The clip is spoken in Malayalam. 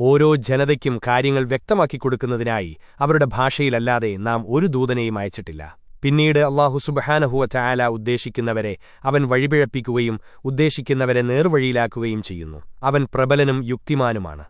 ഓരോ ജനതയ്ക്കും കാര്യങ്ങൾ വ്യക്തമാക്കിക്കൊടുക്കുന്നതിനായി അവരുടെ ഭാഷയിലല്ലാതെ നാം ഒരു ദൂതനെയും അയച്ചിട്ടില്ല. പിന്നീട് അള്ളാഹു സുബഹാനഹുവ ചായാല ഉദ്ദേശിക്കുന്നവരെ അവൻ വഴിപിഴപ്പിക്കുകയും ഉദ്ദേശിക്കുന്നവരെ നേർവഴിയിലാക്കുകയും ചെയ്യുന്നു. അവൻ പ്രബലനും യുക്തിമാനുമാണ്.